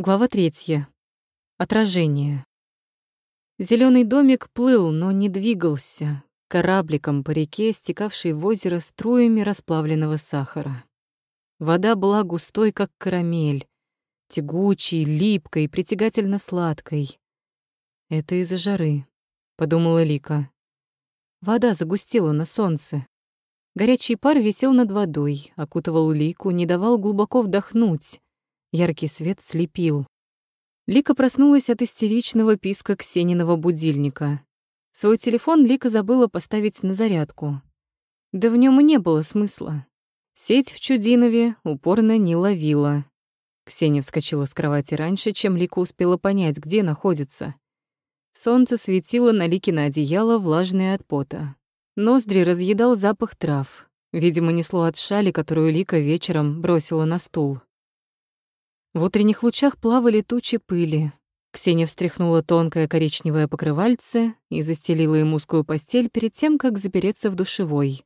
Глава третья. Отражение. Зеленый домик плыл, но не двигался, корабликом по реке, стекавшей в озеро струями расплавленного сахара. Вода была густой, как карамель, тягучей, липкой, притягательно сладкой. «Это из-за жары», — подумала Лика. Вода загустела на солнце. Горячий пар висел над водой, окутывал Лику, не давал глубоко вдохнуть. Яркий свет слепил. Лика проснулась от истеричного писка Ксениного будильника. Свой телефон Лика забыла поставить на зарядку. Да в нем и не было смысла. Сеть в Чудинове упорно не ловила. Ксения вскочила с кровати раньше, чем Лика успела понять, где находится. Солнце светило на Лике на одеяло, влажное от пота. Ноздри разъедал запах трав. Видимо, несло от шали, которую Лика вечером бросила на стул. В утренних лучах плавали тучи пыли. Ксения встряхнула тонкое коричневое покрывальце и застелила им узкую постель перед тем, как запереться в душевой.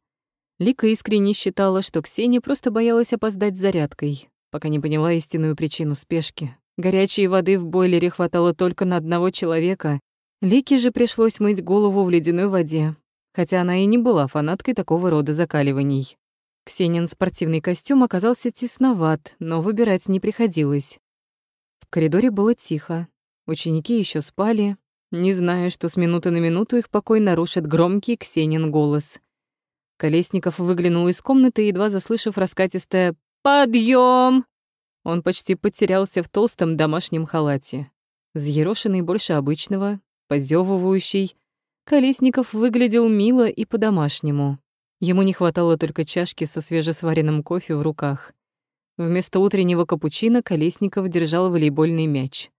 Лика искренне считала, что Ксения просто боялась опоздать с зарядкой, пока не поняла истинную причину спешки. Горячей воды в бойлере хватало только на одного человека. Лике же пришлось мыть голову в ледяной воде, хотя она и не была фанаткой такого рода закаливаний. Ксенин спортивный костюм оказался тесноват, но выбирать не приходилось. В коридоре было тихо. Ученики еще спали, не зная, что с минуты на минуту их покой нарушит громкий Ксенин голос. Колесников выглянул из комнаты, едва заслышав раскатистое «Подъем!». Он почти потерялся в толстом домашнем халате. Взъерошенный больше обычного, позевывающий, Колесников выглядел мило и по-домашнему. Ему не хватало только чашки со свежесваренным кофе в руках. Вместо утреннего капучино Колесников держал волейбольный мяч.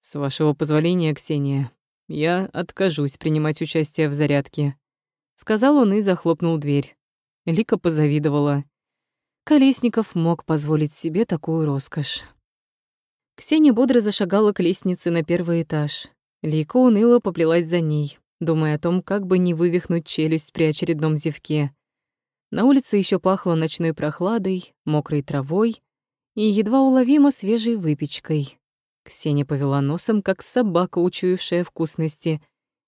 «С вашего позволения, Ксения, я откажусь принимать участие в зарядке», — сказал он и захлопнул дверь. Лика позавидовала. Колесников мог позволить себе такую роскошь. Ксения бодро зашагала к лестнице на первый этаж. Лика уныло поплелась за ней думая о том, как бы не вывихнуть челюсть при очередном зевке. На улице еще пахло ночной прохладой, мокрой травой и едва уловимо свежей выпечкой. Ксения повела носом, как собака, учуявшая вкусности,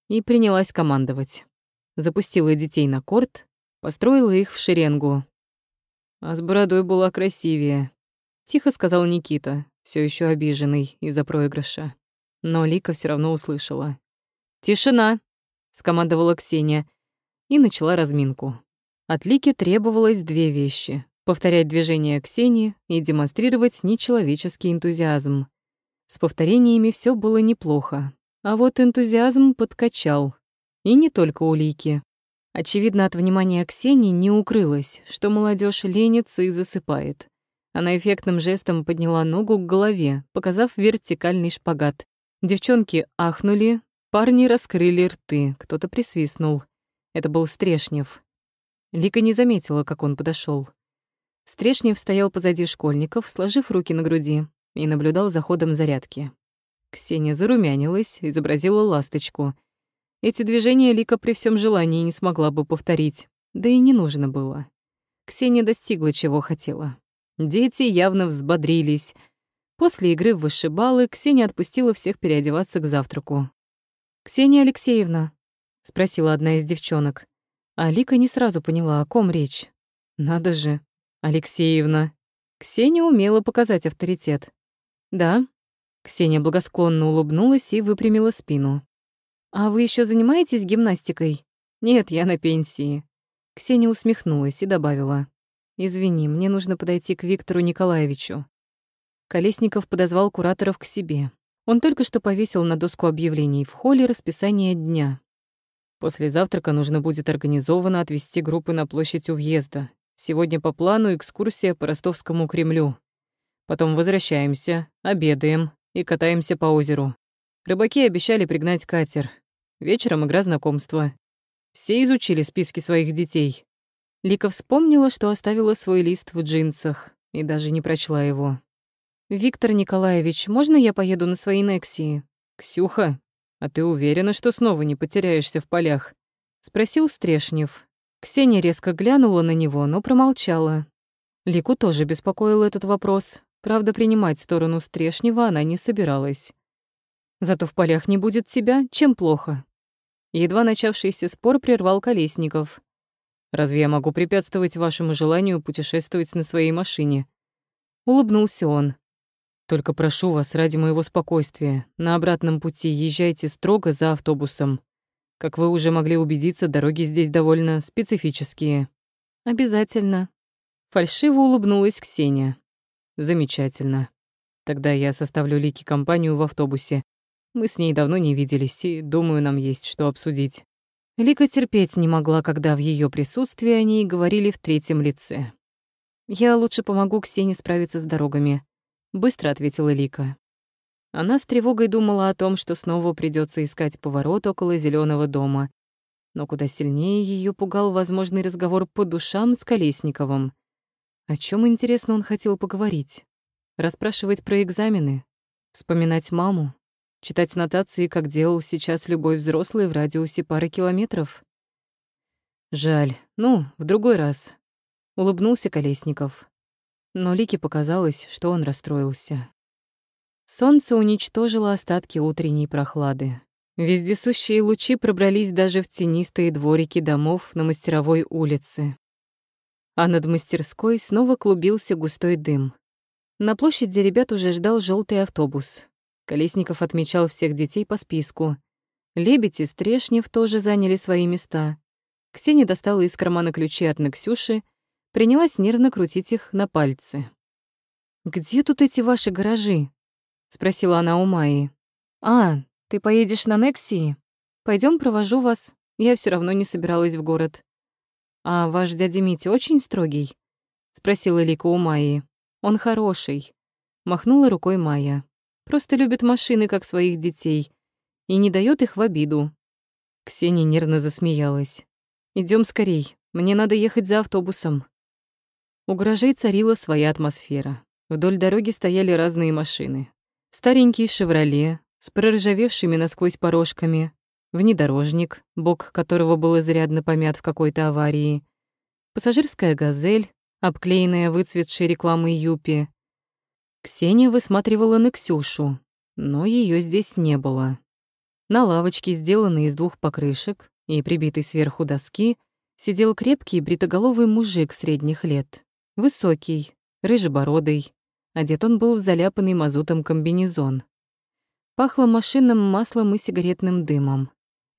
и принялась командовать. Запустила детей на корт, построила их в шеренгу. А с бородой была красивее, тихо сказал Никита, все еще обиженный из-за проигрыша. Но Лика все равно услышала. «Тишина!» Скомандовала Ксения и начала разминку. От Лики требовалось две вещи — повторять движения Ксении и демонстрировать нечеловеческий энтузиазм. С повторениями все было неплохо, а вот энтузиазм подкачал. И не только у Лики. Очевидно, от внимания Ксении не укрылось, что молодежь ленится и засыпает. Она эффектным жестом подняла ногу к голове, показав вертикальный шпагат. Девчонки ахнули, Парни раскрыли рты, кто-то присвистнул. Это был Стрешнев. Лика не заметила, как он подошел. Стрешнев стоял позади школьников, сложив руки на груди, и наблюдал за ходом зарядки. Ксения зарумянилась, изобразила ласточку. Эти движения Лика при всем желании не смогла бы повторить, да и не нужно было. Ксения достигла, чего хотела. Дети явно взбодрились. После игры в вышибалы Ксения отпустила всех переодеваться к завтраку. «Ксения Алексеевна?» — спросила одна из девчонок. А Лика не сразу поняла, о ком речь. «Надо же, Алексеевна». Ксения умела показать авторитет. «Да». Ксения благосклонно улыбнулась и выпрямила спину. «А вы еще занимаетесь гимнастикой?» «Нет, я на пенсии». Ксения усмехнулась и добавила. «Извини, мне нужно подойти к Виктору Николаевичу». Колесников подозвал кураторов к себе. Он только что повесил на доску объявлений в холле расписание дня. После завтрака нужно будет организованно отвести группы на площадь у въезда. Сегодня по плану экскурсия по Ростовскому Кремлю. Потом возвращаемся, обедаем и катаемся по озеру. Рыбаки обещали пригнать катер. Вечером игра знакомства. Все изучили списки своих детей. Лика вспомнила, что оставила свой лист в джинсах и даже не прочла его. «Виктор Николаевич, можно я поеду на своей Нексии?» «Ксюха, а ты уверена, что снова не потеряешься в полях?» — спросил Стрешнев. Ксения резко глянула на него, но промолчала. Лику тоже беспокоил этот вопрос. Правда, принимать сторону Стрешнего она не собиралась. Зато в полях не будет тебя, чем плохо. Едва начавшийся спор прервал Колесников. «Разве я могу препятствовать вашему желанию путешествовать на своей машине?» Улыбнулся он. «Только прошу вас, ради моего спокойствия, на обратном пути езжайте строго за автобусом. Как вы уже могли убедиться, дороги здесь довольно специфические». «Обязательно». Фальшиво улыбнулась Ксения. «Замечательно. Тогда я составлю Лики компанию в автобусе. Мы с ней давно не виделись, и, думаю, нам есть что обсудить». Лика терпеть не могла, когда в ее присутствии они говорили в третьем лице. «Я лучше помогу Ксении справиться с дорогами», — быстро ответила Лика. Она с тревогой думала о том, что снова придется искать поворот около зеленого дома. Но куда сильнее ее пугал возможный разговор по душам с Колесниковым. О чем интересно, он хотел поговорить? Расспрашивать про экзамены? Вспоминать маму? Читать нотации, как делал сейчас любой взрослый в радиусе пары километров? Жаль. Ну, в другой раз. Улыбнулся Колесников. Но Лике показалось, что он расстроился. Солнце уничтожило остатки утренней прохлады. Вездесущие лучи пробрались даже в тенистые дворики домов на мастеровой улице. А над мастерской снова клубился густой дым. На площади ребят уже ждал желтый автобус. Колесников отмечал всех детей по списку. Лебедь и Стрешнев тоже заняли свои места. Ксения достала из кармана ключи от Наксюши, принялась нервно крутить их на пальцы. «Где тут эти ваши гаражи?» — спросила она у Майи. «А, ты поедешь на Нексии? Пойдем, провожу вас. Я все равно не собиралась в город». «А ваш дядя Митя очень строгий?» — спросила Лика у Майи. «Он хороший», — махнула рукой Майя. Просто любит машины, как своих детей, и не дает их в обиду. Ксения нервно засмеялась. Идем скорей, мне надо ехать за автобусом. У гаражей царила своя атмосфера. Вдоль дороги стояли разные машины. Старенький «Шевроле» с проржавевшими насквозь порожками, внедорожник, бок которого был изрядно помят в какой-то аварии, пассажирская «Газель», обклеенная выцветшей рекламой Юпи, Ксения высматривала Нексюшу, но ее здесь не было. На лавочке, сделанной из двух покрышек и прибитой сверху доски, сидел крепкий бритоголовый мужик средних лет. Высокий, рыжебородый. Одет он был в заляпанный мазутом комбинезон. Пахло машинным маслом и сигаретным дымом.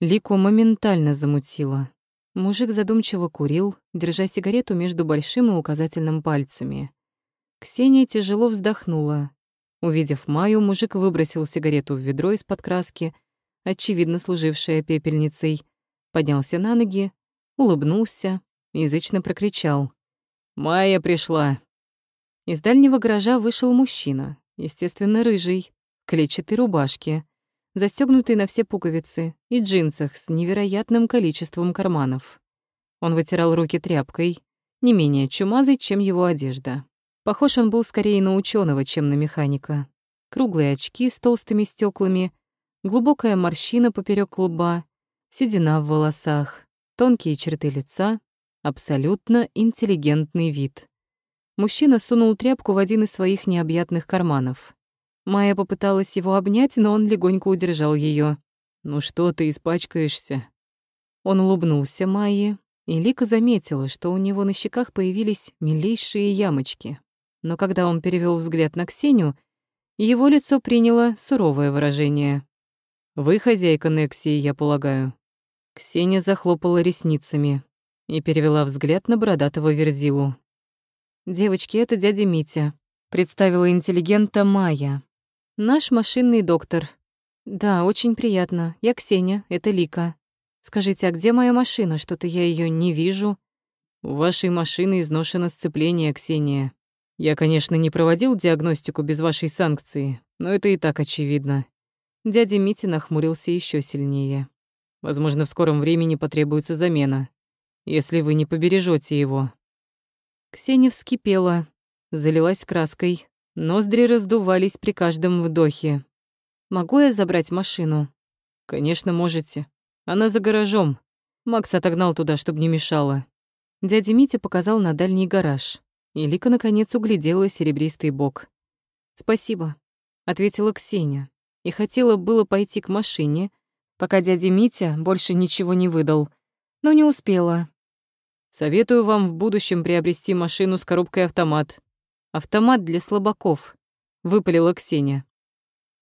Лику моментально замутило. Мужик задумчиво курил, держа сигарету между большим и указательным пальцами. Ксения тяжело вздохнула. Увидев Маю, мужик выбросил сигарету в ведро из-под краски, очевидно служившее пепельницей, поднялся на ноги, улыбнулся, язычно прокричал. «Майя пришла!» Из дальнего гаража вышел мужчина, естественно, рыжий, клетчатой рубашке, застегнутый на все пуговицы и джинсах с невероятным количеством карманов. Он вытирал руки тряпкой, не менее чумазой, чем его одежда. Похож он был скорее на ученого, чем на механика. Круглые очки с толстыми стеклами, глубокая морщина поперек лба, седина в волосах, тонкие черты лица, абсолютно интеллигентный вид. Мужчина сунул тряпку в один из своих необъятных карманов. Майя попыталась его обнять, но он легонько удержал ее. «Ну что ты испачкаешься?» Он улыбнулся Майе, и Лика заметила, что у него на щеках появились милейшие ямочки но когда он перевел взгляд на Ксению, его лицо приняло суровое выражение. «Вы хозяйка Нексии, я полагаю». Ксения захлопала ресницами и перевела взгляд на бородатого Верзилу. «Девочки, это дядя Митя», — представила интеллигента Майя. «Наш машинный доктор». «Да, очень приятно. Я Ксения, это Лика. Скажите, а где моя машина? Что-то я ее не вижу». «У вашей машины изношено сцепление, Ксения. Я, конечно, не проводил диагностику без вашей санкции, но это и так очевидно. Дядя Митя нахмурился еще сильнее. Возможно, в скором времени потребуется замена, если вы не побережете его. Ксения вскипела, залилась краской, ноздри раздувались при каждом вдохе. «Могу я забрать машину?» «Конечно, можете. Она за гаражом. Макс отогнал туда, чтобы не мешало». Дядя Митя показал на дальний гараж и Лика наконец углядела серебристый бок. «Спасибо», — ответила Ксения, и хотела было пойти к машине, пока дядя Митя больше ничего не выдал, но не успела. «Советую вам в будущем приобрести машину с коробкой автомат. Автомат для слабаков», — выпалила Ксения.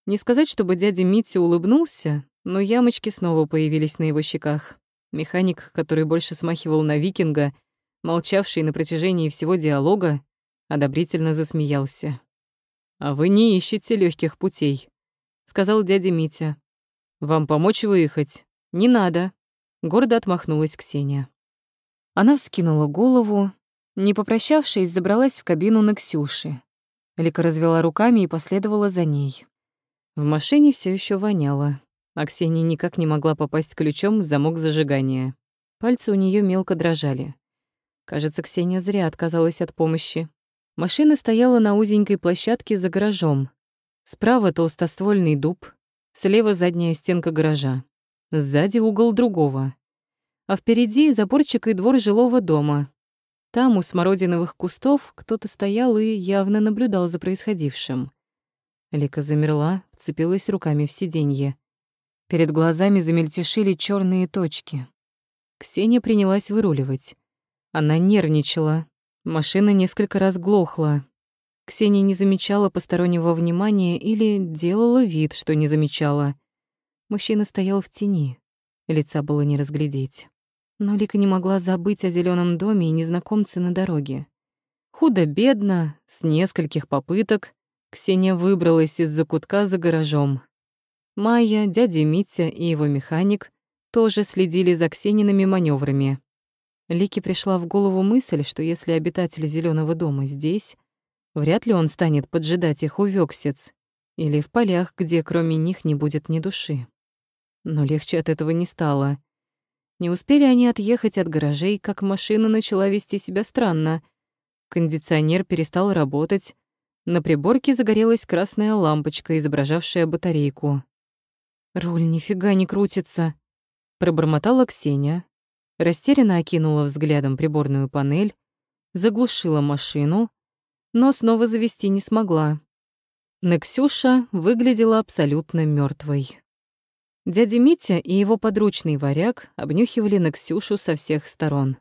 Не сказать, чтобы дядя Митя улыбнулся, но ямочки снова появились на его щеках. Механик, который больше смахивал на викинга, молчавший на протяжении всего диалога, одобрительно засмеялся. «А вы не ищете легких путей», — сказал дядя Митя. «Вам помочь выехать?» «Не надо», — гордо отмахнулась Ксения. Она вскинула голову, не попрощавшись, забралась в кабину на Ксюши. Лика развела руками и последовала за ней. В машине все еще воняло, а Ксения никак не могла попасть ключом в замок зажигания. Пальцы у нее мелко дрожали. Кажется, Ксения зря отказалась от помощи. Машина стояла на узенькой площадке за гаражом. Справа толстоствольный дуб, слева задняя стенка гаража, сзади угол другого. А впереди заборчик и двор жилого дома. Там у смородиновых кустов кто-то стоял и явно наблюдал за происходившим. Лика замерла, вцепилась руками в сиденье. Перед глазами замельтешили черные точки. Ксения принялась выруливать. Она нервничала, Машина несколько раз глохла. Ксения не замечала постороннего внимания или делала вид, что не замечала. Мужчина стоял в тени. Лица было не разглядеть. Но Лика не могла забыть о зеленом доме и незнакомце на дороге. Худо-бедно, с нескольких попыток, Ксения выбралась из-за кутка за гаражом. Майя, дядя Митя и его механик тоже следили за Ксениными маневрами. Лике пришла в голову мысль, что если обитатель зеленого дома здесь, вряд ли он станет поджидать их у Вёксец или в полях, где кроме них не будет ни души. Но легче от этого не стало. Не успели они отъехать от гаражей, как машина начала вести себя странно. Кондиционер перестал работать, на приборке загорелась красная лампочка, изображавшая батарейку. «Руль нифига не крутится», — пробормотала Ксения, растерянно окинула взглядом приборную панель, заглушила машину, но снова завести не смогла. Нексюша выглядела абсолютно мертвой. Дядя Митя и его подручный варяг обнюхивали Нексюшу со всех сторон.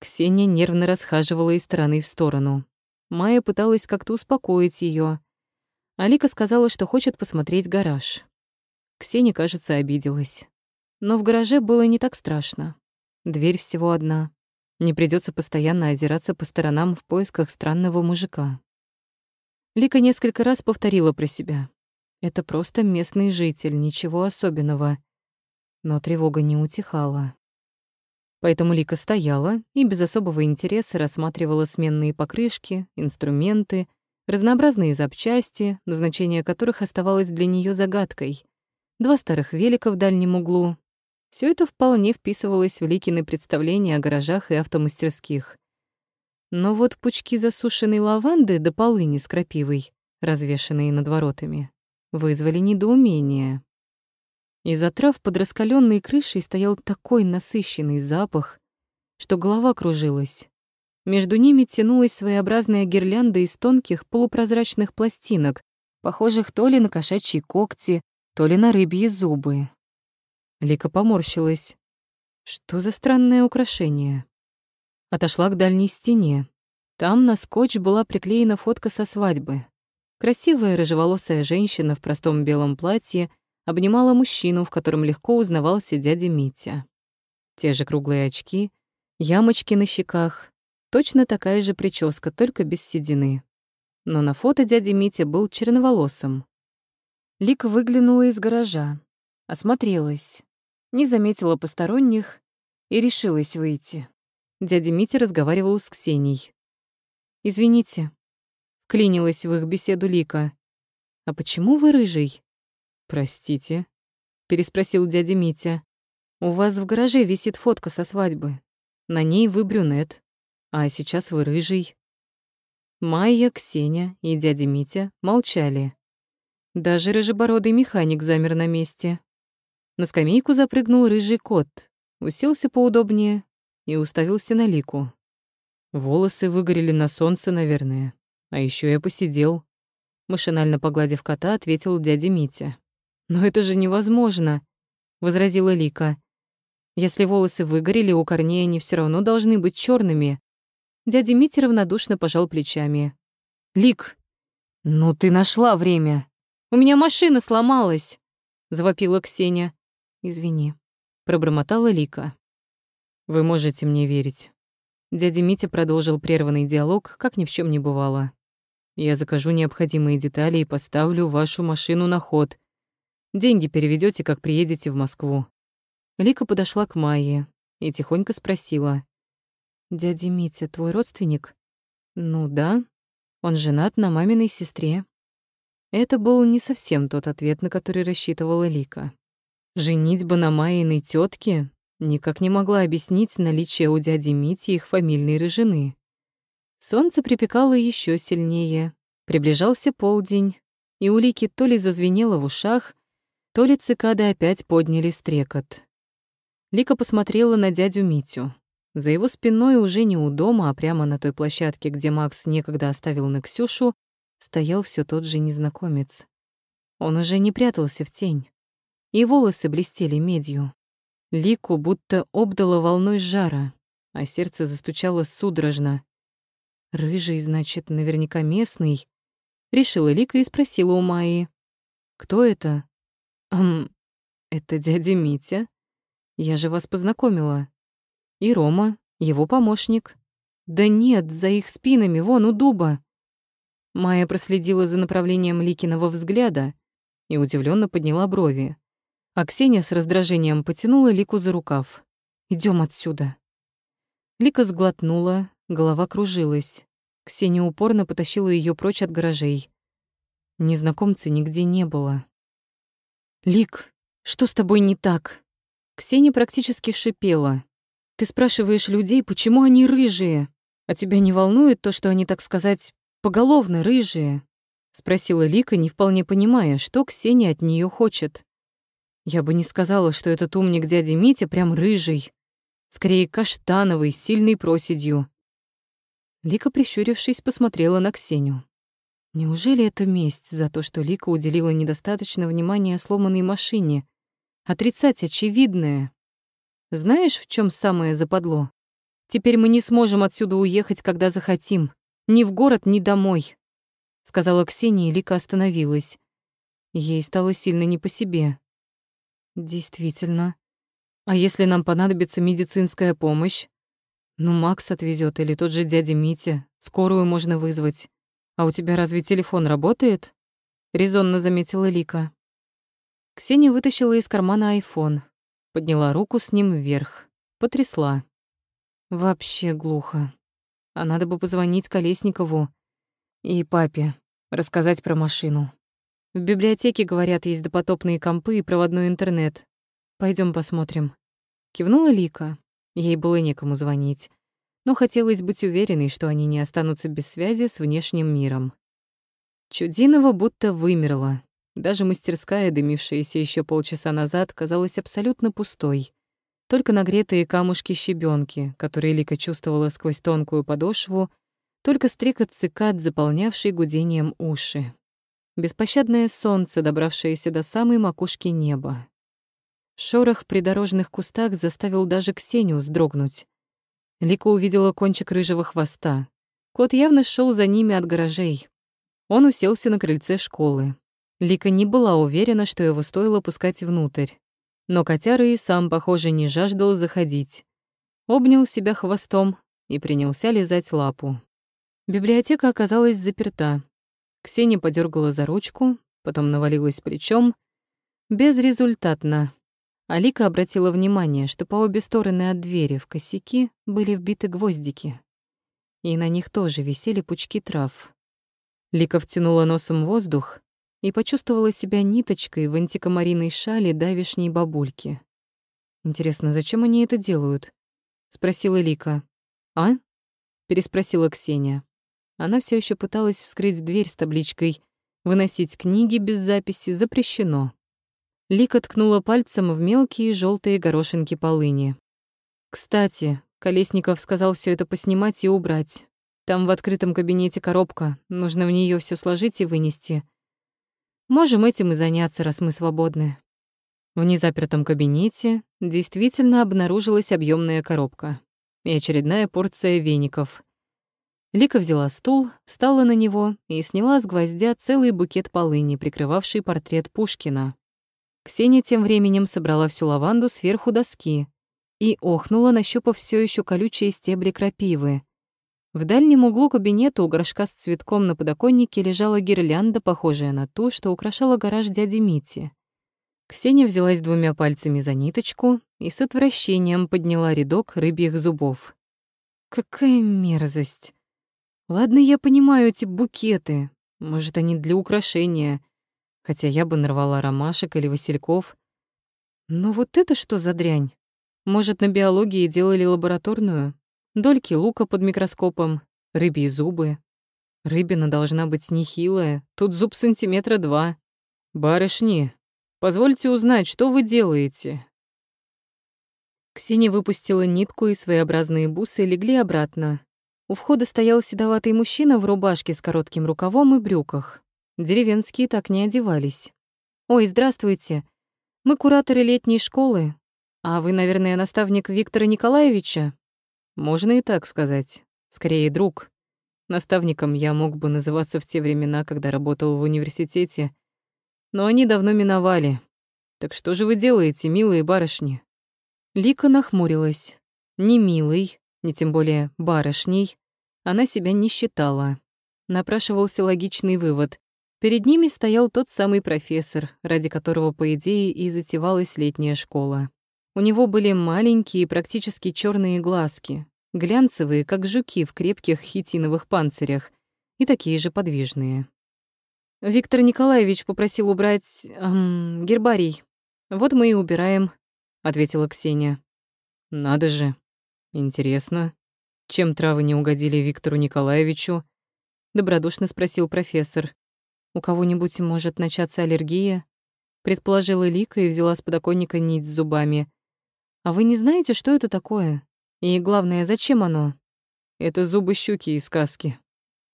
Ксения нервно расхаживала из стороны в сторону. Майя пыталась как-то успокоить ее. Алика сказала, что хочет посмотреть гараж. Ксения, кажется, обиделась. Но в гараже было не так страшно. Дверь всего одна. Не придется постоянно озираться по сторонам в поисках странного мужика. Лика несколько раз повторила про себя. Это просто местный житель, ничего особенного. Но тревога не утихала. Поэтому Лика стояла и без особого интереса рассматривала сменные покрышки, инструменты, разнообразные запчасти, назначение которых оставалось для нее загадкой. Два старых велика в дальнем углу, все это вполне вписывалось в Ликины представления о гаражах и автомастерских. Но вот пучки засушенной лаванды до полыни с крапивой, развешанные над воротами, вызвали недоумение. Из-за трав под раскаленной крышей стоял такой насыщенный запах, что голова кружилась. Между ними тянулась своеобразная гирлянда из тонких полупрозрачных пластинок, похожих то ли на кошачьи когти, то ли на рыбьи зубы. Лика поморщилась. Что за странное украшение? Отошла к дальней стене. Там на скотч была приклеена фотка со свадьбы. Красивая рыжеволосая женщина в простом белом платье обнимала мужчину, в котором легко узнавался дядя Митя. Те же круглые очки, ямочки на щеках, точно такая же прическа, только без седины. Но на фото дядя Митя был черноволосым. Лика выглянула из гаража, осмотрелась не заметила посторонних и решилась выйти. Дядя Митя разговаривал с Ксенией. «Извините», — клинилась в их беседу Лика. «А почему вы рыжий?» «Простите», — переспросил дядя Митя. «У вас в гараже висит фотка со свадьбы. На ней вы брюнет, а сейчас вы рыжий». Майя, Ксения и дядя Митя молчали. Даже рыжебородый механик замер на месте. На скамейку запрыгнул рыжий кот, уселся поудобнее и уставился на Лику. Волосы выгорели на солнце, наверное. А еще я посидел. машинально погладив кота, ответил дядя Митя. «Но это же невозможно», — возразила Лика. «Если волосы выгорели, у корней они все равно должны быть черными. Дядя Митя равнодушно пожал плечами. «Лик, ну ты нашла время. У меня машина сломалась», — завопила Ксения. «Извини», — пробормотала Лика. «Вы можете мне верить». Дядя Митя продолжил прерванный диалог, как ни в чем не бывало. «Я закажу необходимые детали и поставлю вашу машину на ход. Деньги переведете, как приедете в Москву». Лика подошла к Майе и тихонько спросила. «Дядя Митя твой родственник?» «Ну да. Он женат на маминой сестре». Это был не совсем тот ответ, на который рассчитывала Лика. Женитьба на Майиной тетке никак не могла объяснить наличие у дяди Мити их фамильной рыжины. Солнце припекало еще сильнее, приближался полдень, и у Лики то ли зазвенело в ушах, то ли цикады опять подняли стрекот. Лика посмотрела на дядю Митю. За его спиной уже не у дома, а прямо на той площадке, где Макс некогда оставил на Ксюшу, стоял все тот же незнакомец. Он уже не прятался в тень, и волосы блестели медью. Лику будто обдало волной жара, а сердце застучало судорожно. «Рыжий, значит, наверняка местный?» Решила Лика и спросила у Майи. «Кто это?» «Эм, это дядя Митя. Я же вас познакомила. И Рома, его помощник. Да нет, за их спинами, вон у дуба». Майя проследила за направлением Ликиного взгляда и удивленно подняла брови. А Ксения с раздражением потянула Лику за рукав. Идем отсюда». Лика сглотнула, голова кружилась. Ксения упорно потащила ее прочь от гаражей. Незнакомца нигде не было. «Лик, что с тобой не так?» Ксения практически шипела. «Ты спрашиваешь людей, почему они рыжие? А тебя не волнует то, что они, так сказать, поголовно рыжие?» Спросила Лика, не вполне понимая, что Ксения от нее хочет. Я бы не сказала, что этот умник дядя Митя прям рыжий. Скорее, каштановый, с сильной проседью. Лика, прищурившись, посмотрела на Ксению. Неужели это месть за то, что Лика уделила недостаточно внимания сломанной машине? Отрицать очевидное. Знаешь, в чем самое западло? Теперь мы не сможем отсюда уехать, когда захотим. Ни в город, ни домой. Сказала Ксения, и Лика остановилась. Ей стало сильно не по себе. Действительно. А если нам понадобится медицинская помощь? Ну, Макс отвезет или тот же дядя Митя. Скорую можно вызвать. А у тебя разве телефон работает? Резонно заметила Лика. Ксения вытащила из кармана айфон, подняла руку с ним вверх, потрясла. Вообще глухо. А надо бы позвонить Колесникову и папе, рассказать про машину. В библиотеке, говорят, есть допотопные компы и проводной интернет. Пойдем посмотрим. Кивнула Лика. Ей было некому звонить. Но хотелось быть уверенной, что они не останутся без связи с внешним миром. Чудинова будто вымерла. Даже мастерская, дымившаяся еще полчаса назад, казалась абсолютно пустой. Только нагретые камушки щебенки, которые Лика чувствовала сквозь тонкую подошву, только стрекот цикад, заполнявший гудением уши беспощадное солнце, добравшееся до самой макушки неба. Шорох в придорожных кустах заставил даже Ксению вздрогнуть. Лика увидела кончик рыжего хвоста. Кот явно шел за ними от гаражей. Он уселся на крыльце школы. Лика не была уверена, что его стоило пускать внутрь. Но котяра и сам, похоже, не жаждал заходить. Обнял себя хвостом и принялся лизать лапу. Библиотека оказалась заперта, Ксения подергала за ручку, потом навалилась плечом. Безрезультатно. Алика обратила внимание, что по обе стороны от двери в косяки были вбиты гвоздики. И на них тоже висели пучки трав. Лика втянула носом воздух и почувствовала себя ниточкой в антикомариной шале давишней бабульки. «Интересно, зачем они это делают?» — спросила Лика. «А?» — переспросила Ксения. Она все еще пыталась вскрыть дверь с табличкой «Выносить книги без записи запрещено». Лика ткнула пальцем в мелкие желтые горошинки полыни. «Кстати, Колесников сказал все это поснимать и убрать. Там в открытом кабинете коробка, нужно в нее все сложить и вынести. Можем этим и заняться, раз мы свободны. В незапертом кабинете действительно обнаружилась объемная коробка и очередная порция веников. Лика взяла стул, встала на него и сняла с гвоздя целый букет полыни, прикрывавший портрет Пушкина. Ксения тем временем собрала всю лаванду сверху доски и охнула, нащупав все еще колючие стебли крапивы. В дальнем углу кабинета у горшка с цветком на подоконнике лежала гирлянда, похожая на ту, что украшала гараж дяди Мити. Ксения взялась двумя пальцами за ниточку и с отвращением подняла рядок рыбьих зубов. Какая мерзость! Ладно, я понимаю эти букеты. Может, они для украшения. Хотя я бы нарвала ромашек или васильков. Но вот это что за дрянь? Может, на биологии делали лабораторную? Дольки лука под микроскопом, рыбьи зубы. Рыбина должна быть нехилая, тут зуб сантиметра два. Барышни, позвольте узнать, что вы делаете?» Ксения выпустила нитку, и своеобразные бусы легли обратно. У входа стоял седоватый мужчина в рубашке с коротким рукавом и брюках. Деревенские так не одевались. «Ой, здравствуйте. Мы кураторы летней школы. А вы, наверное, наставник Виктора Николаевича?» Можно и так сказать. Скорее, друг. Наставником я мог бы называться в те времена, когда работал в университете, но они давно миновали. Так что же вы делаете, милые барышни? Лика нахмурилась. Ни милой, ни тем более барышней она себя не считала. Напрашивался логичный вывод. Перед ними стоял тот самый профессор, ради которого, по идее, и затевалась летняя школа. У него были маленькие, практически черные глазки, глянцевые, как жуки в крепких хитиновых панцирях, и такие же подвижные. Виктор Николаевич попросил убрать эм, гербарий. Вот мы и убираем, ответила Ксения. Надо же. Интересно, чем травы не угодили Виктору Николаевичу? добродушно спросил профессор. У кого-нибудь может начаться аллергия? предположила Лика и взяла с подоконника нить с зубами. А вы не знаете, что это такое? И главное, зачем оно? Это зубы щуки из сказки.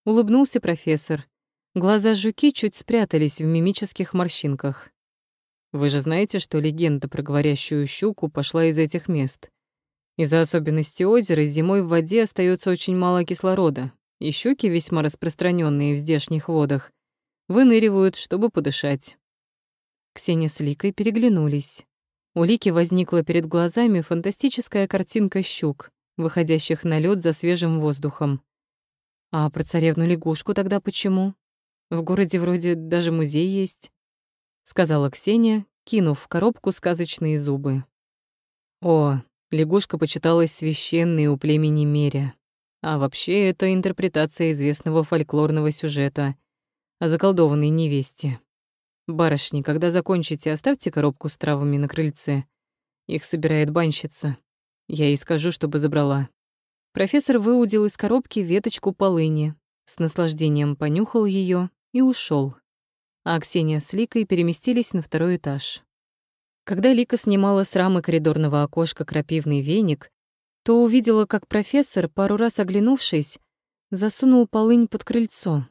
Улыбнулся профессор. Глаза жуки чуть спрятались в мимических морщинках. Вы же знаете, что легенда про говорящую щуку пошла из этих мест. Из-за особенностей озера зимой в воде остается очень мало кислорода, и щуки, весьма распространенные в здешних водах, выныривают, чтобы подышать. Ксения с Ликой переглянулись. У Лики возникла перед глазами фантастическая картинка щук, выходящих на лед за свежим воздухом. А про царевну-лягушку тогда почему? В городе вроде даже музей есть, сказала Ксения, кинув в коробку сказочные зубы. О, лягушка почиталась священной у племени Меря. А вообще это интерпретация известного фольклорного сюжета о заколдованной невесте. «Барышни, когда закончите, оставьте коробку с травами на крыльце. Их собирает банщица. Я ей скажу, чтобы забрала». Профессор выудил из коробки веточку полыни, с наслаждением понюхал ее и ушел. А Ксения с Ликой переместились на второй этаж. Когда Лика снимала с рамы коридорного окошка крапивный веник, то увидела, как профессор, пару раз оглянувшись, засунул полынь под крыльцо.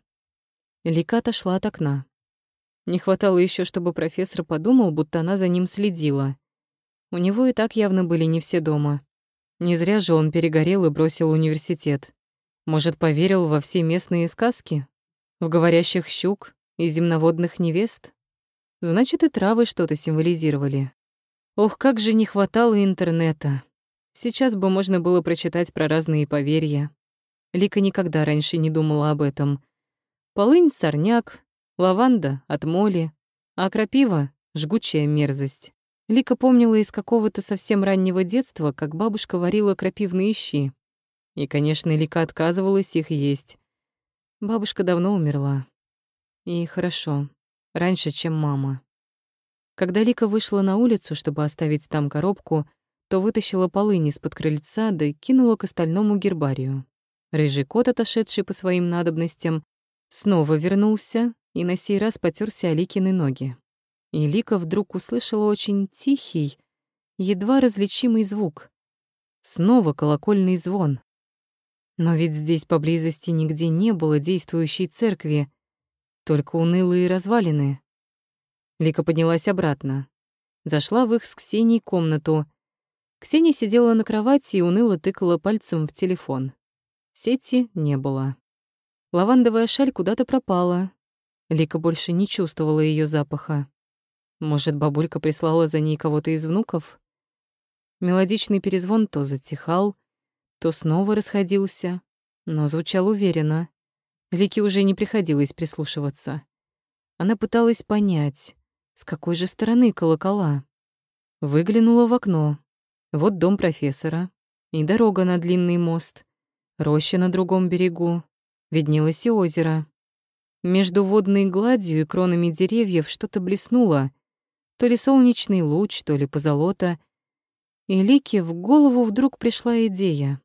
Лика отошла от окна. Не хватало еще, чтобы профессор подумал, будто она за ним следила. У него и так явно были не все дома. Не зря же он перегорел и бросил университет. Может, поверил во все местные сказки? В говорящих щук и земноводных невест? Значит, и травы что-то символизировали. Ох, как же не хватало интернета. Сейчас бы можно было прочитать про разные поверья. Лика никогда раньше не думала об этом. Полынь — сорняк, Лаванда от моли, а крапива — жгучая мерзость. Лика помнила из какого-то совсем раннего детства, как бабушка варила крапивные щи. И, конечно, Лика отказывалась их есть. Бабушка давно умерла. И хорошо, раньше, чем мама. Когда Лика вышла на улицу, чтобы оставить там коробку, то вытащила полынь из-под крыльца да кинула к остальному гербарию. Рыжий кот, отошедший по своим надобностям, снова вернулся и на сей раз потерся Аликины ноги. И Лика вдруг услышала очень тихий, едва различимый звук. Снова колокольный звон. Но ведь здесь поблизости нигде не было действующей церкви, только унылые развалины. Лика поднялась обратно. Зашла в их с Ксенией комнату. Ксения сидела на кровати и уныло тыкала пальцем в телефон. Сети не было. Лавандовая шаль куда-то пропала. Лика больше не чувствовала ее запаха. Может, бабулька прислала за ней кого-то из внуков? Мелодичный перезвон то затихал, то снова расходился, но звучал уверенно. Лике уже не приходилось прислушиваться. Она пыталась понять, с какой же стороны колокола. Выглянула в окно. Вот дом профессора и дорога на длинный мост, роща на другом берегу, виднелось и озеро. Между водной гладью и кронами деревьев что-то блеснуло, то ли солнечный луч, то ли позолота. И Лике в голову вдруг пришла идея.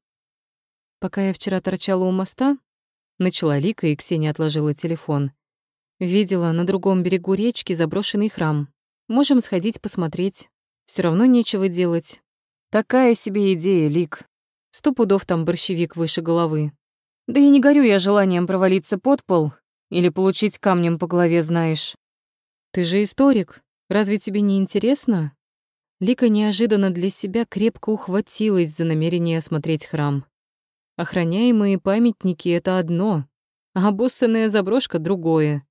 Пока я вчера торчала у моста, начала Лика, и Ксения отложила телефон. Видела на другом берегу речки заброшенный храм. Можем сходить посмотреть. Все равно нечего делать. Такая себе идея, Лик. Сто пудов там борщевик выше головы. Да и не горю я желанием провалиться под пол или получить камнем по голове, знаешь. Ты же историк. Разве тебе не интересно? Лика неожиданно для себя крепко ухватилась за намерение осмотреть храм. Охраняемые памятники — это одно, а обоссанная заброшка — другое.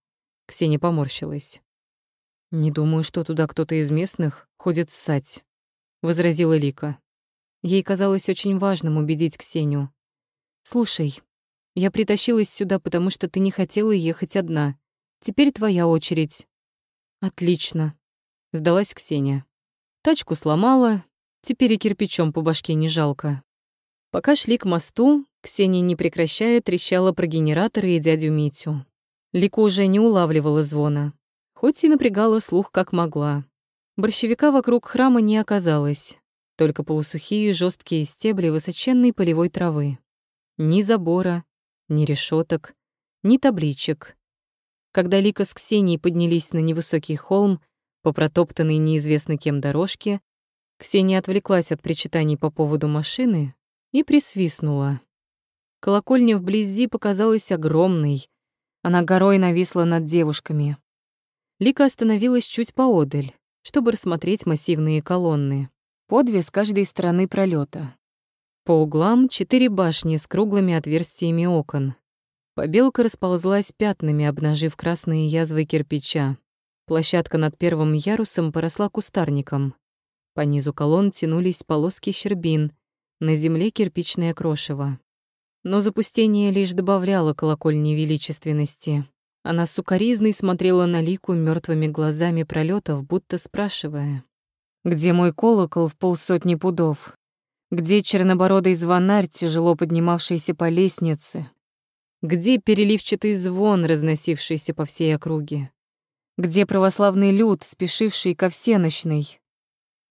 Ксения поморщилась. «Не думаю, что туда кто-то из местных ходит ссать», — возразила Лика. Ей казалось очень важным убедить Ксению. «Слушай, я притащилась сюда, потому что ты не хотела ехать одна. Теперь твоя очередь». «Отлично», Сдалась Ксения. Тачку сломала, теперь и кирпичом по башке не жалко. Пока шли к мосту, Ксения, не прекращая, трещала про генераторы и дядю Митю. Лика уже не улавливала звона, хоть и напрягала слух как могла. Борщевика вокруг храма не оказалось, только полусухие жесткие стебли высоченной полевой травы. Ни забора, ни решеток, ни табличек. Когда Лика с Ксенией поднялись на невысокий холм, по протоптанной неизвестно кем дорожке, Ксения отвлеклась от причитаний по поводу машины и присвистнула. Колокольня вблизи показалась огромной. Она горой нависла над девушками. Лика остановилась чуть поодаль, чтобы рассмотреть массивные колонны. По две с каждой стороны пролета. По углам четыре башни с круглыми отверстиями окон. Побелка расползлась пятнами, обнажив красные язвы кирпича. Площадка над первым ярусом поросла кустарником. По низу колонн тянулись полоски щербин, на земле кирпичное крошево. Но запустение лишь добавляло колокольни величественности. Она сукоризной смотрела на лику мертвыми глазами пролетов, будто спрашивая. «Где мой колокол в полсотни пудов? Где чернобородый звонарь, тяжело поднимавшийся по лестнице? Где переливчатый звон, разносившийся по всей округе? Где православный люд, спешивший ко всеночной?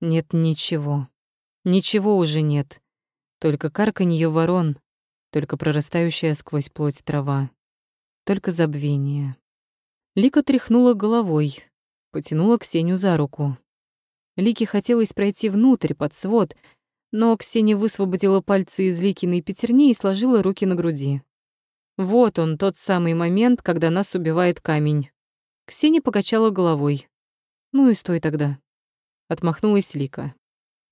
Нет ничего. Ничего уже нет. Только карканье ворон, только прорастающая сквозь плоть трава. Только забвение. Лика тряхнула головой, потянула Ксению за руку. Лике хотелось пройти внутрь, под свод, но Ксения высвободила пальцы из Ликиной пятерни и сложила руки на груди. Вот он, тот самый момент, когда нас убивает камень. Ксения покачала головой. «Ну и стой тогда». Отмахнулась Лика.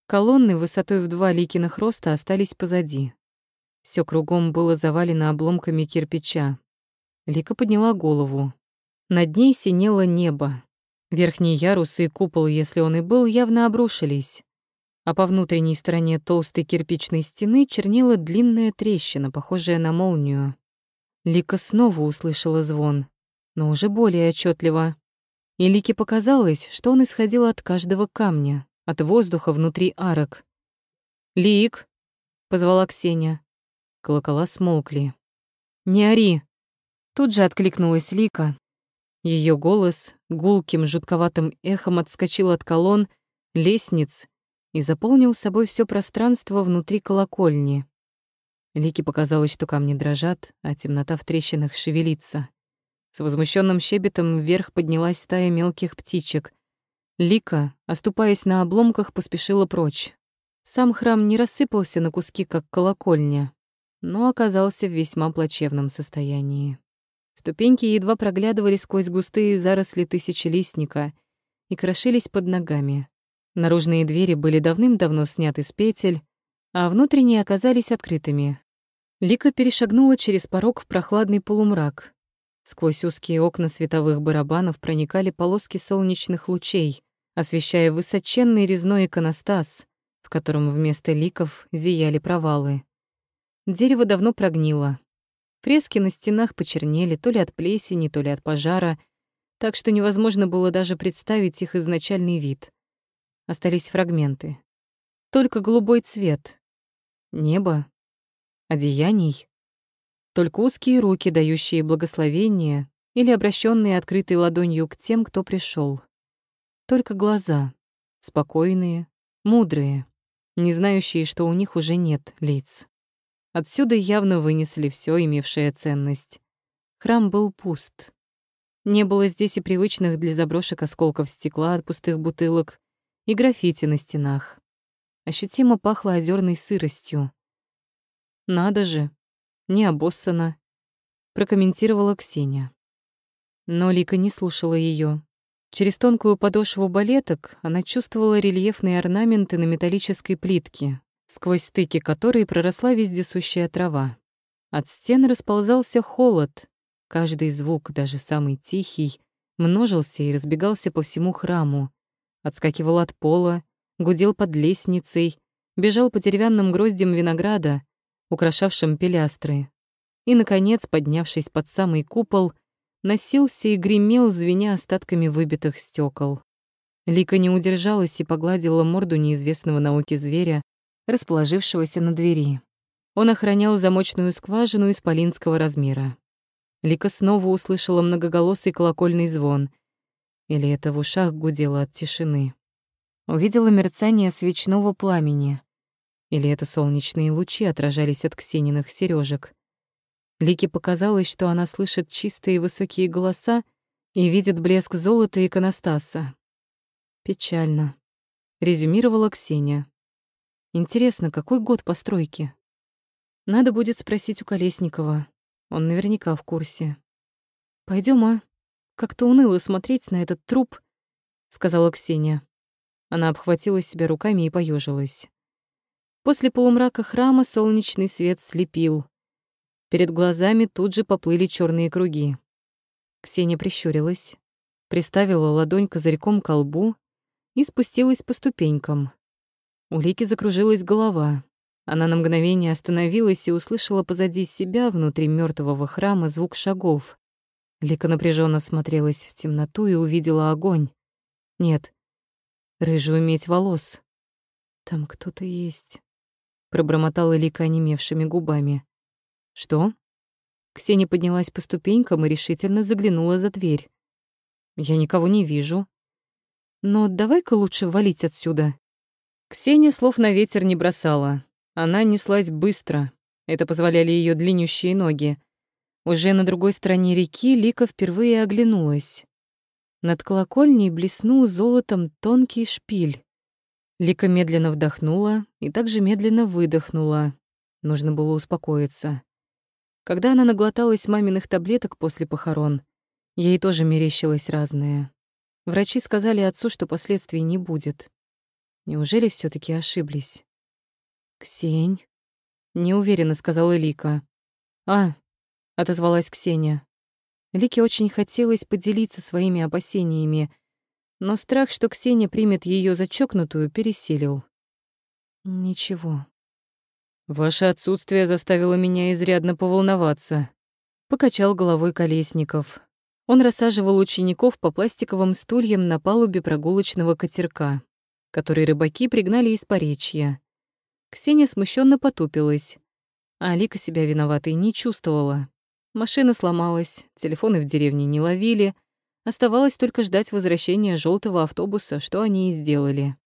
Колонны высотой в два Ликиных роста остались позади. Все кругом было завалено обломками кирпича. Лика подняла голову. Над ней синело небо. Верхние ярусы и купол, если он и был, явно обрушились. А по внутренней стороне толстой кирпичной стены чернела длинная трещина, похожая на молнию. Лика снова услышала звон но уже более отчетливо. И Лике показалось, что он исходил от каждого камня, от воздуха внутри арок. «Лик!» — позвала Ксения. Колокола смолкли. «Не ори!» Тут же откликнулась Лика. Ее голос гулким, жутковатым эхом отскочил от колонн, лестниц и заполнил собой все пространство внутри колокольни. Лике показалось, что камни дрожат, а темнота в трещинах шевелится. С возмущенным щебетом вверх поднялась стая мелких птичек. Лика, оступаясь на обломках, поспешила прочь. Сам храм не рассыпался на куски, как колокольня. но оказался в весьма плачевном состоянии. Ступеньки едва проглядывали сквозь густые заросли тысячелистника и крошились под ногами. Наружные двери были давным-давно сняты с петель, а внутренние оказались открытыми. Лика перешагнула через порог в прохладный полумрак. Сквозь узкие окна световых барабанов проникали полоски солнечных лучей, освещая высоченный резной иконостас, в котором вместо ликов зияли провалы. Дерево давно прогнило. Фрески на стенах почернели то ли от плесени, то ли от пожара, так что невозможно было даже представить их изначальный вид. Остались фрагменты. Только голубой цвет. Небо. Одеяний. Только узкие руки, дающие благословение или обращенные открытой ладонью к тем, кто пришел. Только глаза, спокойные, мудрые, не знающие, что у них уже нет лиц. Отсюда явно вынесли все, имевшее ценность. Храм был пуст. Не было здесь и привычных для заброшек осколков стекла от пустых бутылок, и граффити на стенах. Ощутимо пахло озерной сыростью. «Надо же, не обоссано», — прокомментировала Ксения. Но Лика не слушала ее. Через тонкую подошву балеток она чувствовала рельефные орнаменты на металлической плитке, сквозь стыки которой проросла вездесущая трава. От стен расползался холод. Каждый звук, даже самый тихий, множился и разбегался по всему храму. Отскакивал от пола, гудел под лестницей, бежал по деревянным гроздям винограда, украшавшим пилястры. И, наконец, поднявшись под самый купол, носился и гремел, звеня остатками выбитых стекол. Лика не удержалась и погладила морду неизвестного науки зверя, расположившегося на двери. Он охранял замочную скважину исполинского размера. Лика снова услышала многоголосый колокольный звон. Или это в ушах гудело от тишины. Увидела мерцание свечного пламени. Или это солнечные лучи отражались от Ксениных сережек. Лике показалось, что она слышит чистые высокие голоса и видит блеск золота иконостаса. «Печально», — резюмировала Ксения. «Интересно, какой год постройки?» «Надо будет спросить у Колесникова. Он наверняка в курсе». Пойдем, а? Как-то уныло смотреть на этот труп», — сказала Ксения. Она обхватила себя руками и поежилась. После полумрака храма солнечный свет слепил. Перед глазами тут же поплыли черные круги. Ксения прищурилась, приставила ладонь козырьком к лбу и спустилась по ступенькам. У Лики закружилась голова. Она на мгновение остановилась и услышала позади себя, внутри мертвого храма, звук шагов. Лика напряженно смотрелась в темноту и увидела огонь. Нет, рыжую медь волос. «Там кто-то есть», — пробормотала Лика онемевшими губами. «Что?» Ксения поднялась по ступенькам и решительно заглянула за дверь. «Я никого не вижу. Но давай-ка лучше валить отсюда». Ксения слов на ветер не бросала. Она неслась быстро. Это позволяли ее длиннющие ноги. Уже на другой стороне реки Лика впервые оглянулась. Над колокольней блеснул золотом тонкий шпиль. Лика медленно вдохнула и также медленно выдохнула. Нужно было успокоиться. Когда она наглоталась маминых таблеток после похорон, ей тоже мерещилось разное. Врачи сказали отцу, что последствий не будет. Неужели все таки ошиблись? «Ксень?» — неуверенно сказала Лика. «А», — отозвалась Ксения. Лике очень хотелось поделиться своими опасениями, но страх, что Ксения примет ее за чокнутую, пересилил. «Ничего», Ваше отсутствие заставило меня изрядно поволноваться. Покачал головой Колесников. Он рассаживал учеников по пластиковым стульям на палубе прогулочного катерка, который рыбаки пригнали из Поречья. Ксения смущенно потупилась, а Алика себя виноватой не чувствовала. Машина сломалась, телефоны в деревне не ловили, оставалось только ждать возвращения желтого автобуса, что они и сделали.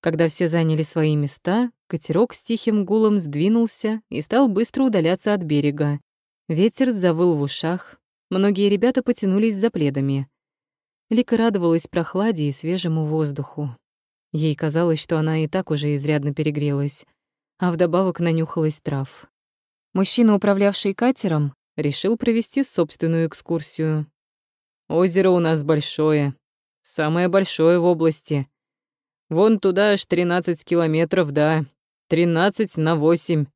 Когда все заняли свои места, катерок с тихим гулом сдвинулся и стал быстро удаляться от берега. Ветер завыл в ушах, многие ребята потянулись за пледами. Лика радовалась прохладе и свежему воздуху. Ей казалось, что она и так уже изрядно перегрелась, а вдобавок нанюхалась трав. Мужчина, управлявший катером, решил провести собственную экскурсию. «Озеро у нас большое, самое большое в области. Вон туда аж 13 километров, да, 13 на 8.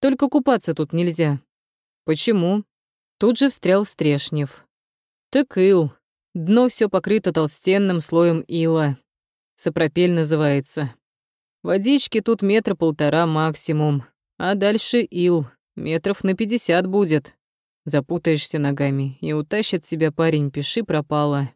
Только купаться тут нельзя. Почему? Тут же встрял Стрешнев. Так ил. Дно все покрыто толстенным слоем ила. Сапропель называется. Водички тут метра полтора максимум, а дальше ил, метров на пятьдесят будет. Запутаешься ногами, и утащит тебя парень, пиши пропало.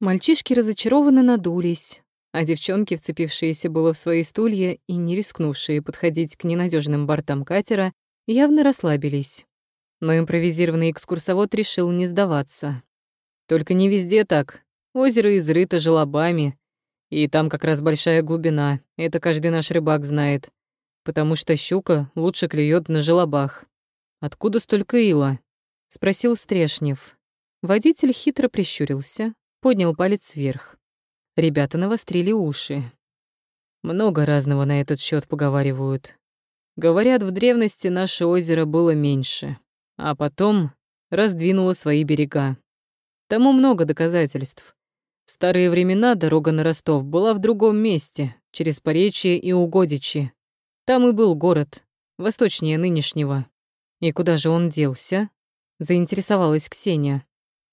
Мальчишки разочарованно надулись, а девчонки, вцепившиеся было в свои стулья и не рискнувшие подходить к ненадежным бортам катера, явно расслабились. Но импровизированный экскурсовод решил не сдаваться. Только не везде так. Озеро изрыто желобами, и там как раз большая глубина, это каждый наш рыбак знает. Потому что щука лучше клюет на желобах. «Откуда столько ила?» — спросил Стрешнев. Водитель хитро прищурился, поднял палец вверх. Ребята навострили уши. Много разного на этот счет поговаривают. Говорят, в древности наше озеро было меньше, а потом раздвинуло свои берега. Тому много доказательств. В старые времена дорога на Ростов была в другом месте, через Поречье и Угодичи. Там и был город, восточнее нынешнего. И куда же он делся? Заинтересовалась Ксения.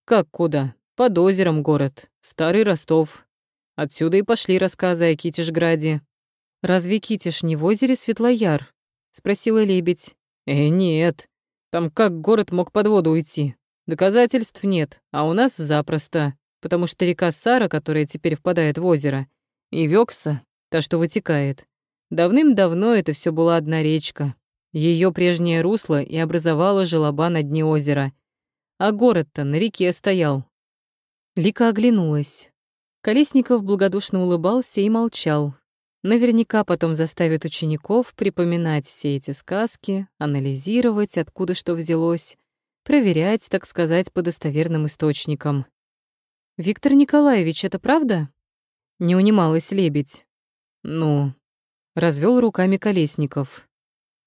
Как куда? Под озером город, старый Ростов. Отсюда и пошли рассказы о Китишграде. «Разве Китиш не в озере Светлояр?» — спросила лебедь. «Э, нет. Там как город мог под воду уйти? Доказательств нет, а у нас запросто потому что река Сара, которая теперь впадает в озеро, и Вёкса, та, что вытекает, давным-давно это все была одна речка. Ее прежнее русло и образовало желоба на дне озера. А город-то на реке стоял. Лика оглянулась. Колесников благодушно улыбался и молчал. Наверняка потом заставит учеников припоминать все эти сказки, анализировать, откуда что взялось, проверять, так сказать, по достоверным источникам. «Виктор Николаевич, это правда?» Не унималась лебедь. «Ну...» — развел руками Колесников.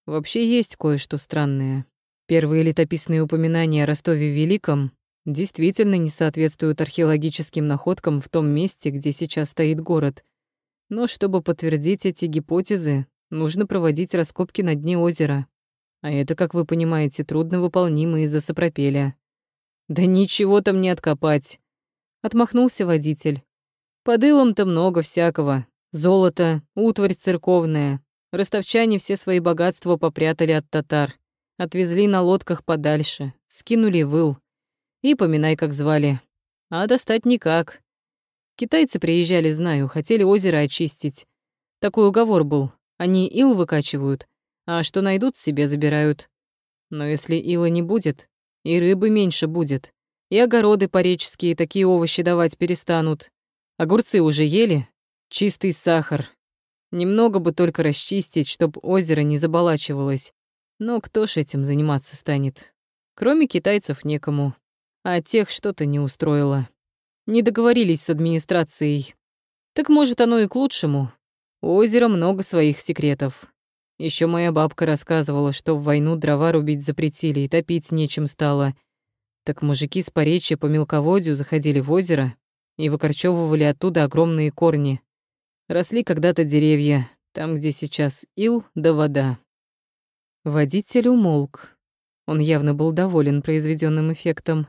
«Вообще есть кое-что странное. Первые летописные упоминания о Ростове Великом действительно не соответствуют археологическим находкам в том месте, где сейчас стоит город. Но чтобы подтвердить эти гипотезы, нужно проводить раскопки на дне озера. А это, как вы понимаете, трудно выполнимо из-за сопропеля. Да ничего там не откопать. Отмахнулся водитель. Под илом-то много всякого. Золото, утварь церковная. Ростовчане все свои богатства попрятали от татар. Отвезли на лодках подальше, скинули в ил. И поминай, как звали. А достать никак. Китайцы приезжали, знаю, хотели озеро очистить. Такой уговор был. Они ил выкачивают, а что найдут, себе забирают. Но если ила не будет, и рыбы меньше будет. И огороды пореческие такие овощи давать перестанут. Огурцы уже ели? Чистый сахар. Немного бы только расчистить, чтоб озеро не заболачивалось. Но кто ж этим заниматься станет? Кроме китайцев некому. А тех что-то не устроило. Не договорились с администрацией. Так может оно и к лучшему. У озера много своих секретов. Еще моя бабка рассказывала, что в войну дрова рубить запретили и топить нечем стало — так мужики с поречья по мелководью заходили в озеро и выкорчевывали оттуда огромные корни. Росли когда-то деревья, там, где сейчас ил да вода. Водитель умолк. Он явно был доволен произведенным эффектом.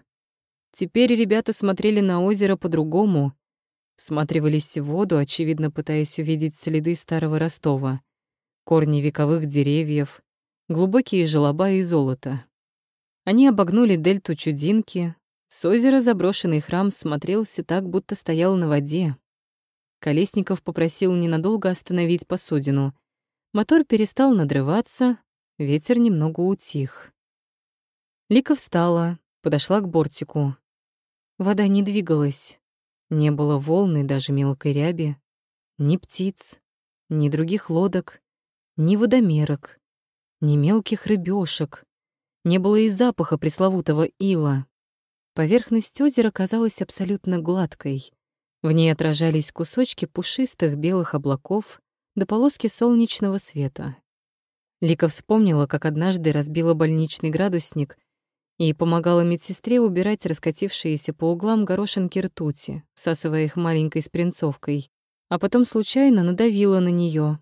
Теперь ребята смотрели на озеро по-другому, всматривались в воду, очевидно пытаясь увидеть следы старого Ростова, корни вековых деревьев, глубокие желоба и золото. Они обогнули дельту Чудинки. С озера заброшенный храм смотрелся так, будто стоял на воде. Колесников попросил ненадолго остановить посудину. Мотор перестал надрываться, ветер немного утих. Лика встала, подошла к бортику. Вода не двигалась. Не было волны, даже мелкой ряби. Ни птиц, ни других лодок, ни водомерок, ни мелких рыбешек. Не было и запаха пресловутого ила. Поверхность озера казалась абсолютно гладкой. В ней отражались кусочки пушистых белых облаков до полоски солнечного света. Лика вспомнила, как однажды разбила больничный градусник и помогала медсестре убирать раскатившиеся по углам горошинки ртути, всасывая их маленькой спринцовкой, а потом случайно надавила на нее.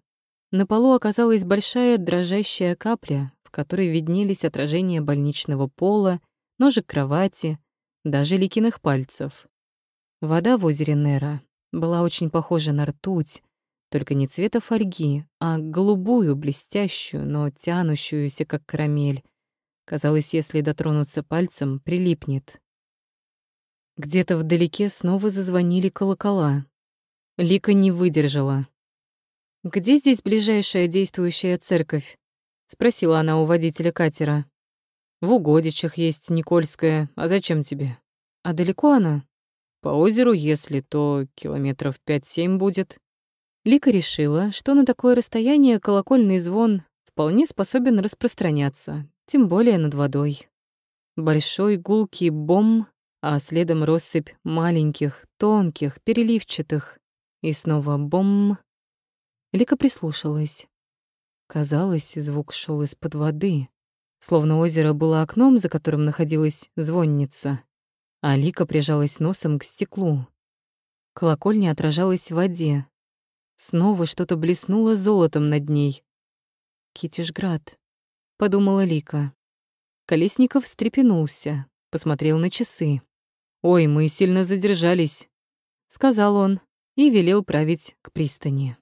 На полу оказалась большая дрожащая капля, в которой виднелись отражения больничного пола, ножек кровати, даже Ликиных пальцев. Вода в озере Нера была очень похожа на ртуть, только не цвета фольги, а голубую, блестящую, но тянущуюся, как карамель. Казалось, если дотронуться пальцем, прилипнет. Где-то вдалеке снова зазвонили колокола. Лика не выдержала. «Где здесь ближайшая действующая церковь?» — спросила она у водителя катера. «В Угодичах есть Никольская. А зачем тебе?» «А далеко она?» «По озеру, если, то километров пять-семь будет». Лика решила, что на такое расстояние колокольный звон вполне способен распространяться, тем более над водой. Большой гулкий бом, а следом россыпь маленьких, тонких, переливчатых. И снова бом. Лика прислушалась. Казалось, звук шел из-под воды, словно озеро было окном, за которым находилась звонница. А Лика прижалась носом к стеклу. Колокольня отражалась в воде, Снова что-то блеснуло золотом над ней. «Китежград», — подумала Лика. Колесников встрепенулся, посмотрел на часы. «Ой, мы сильно задержались», — сказал он и велел править к пристани.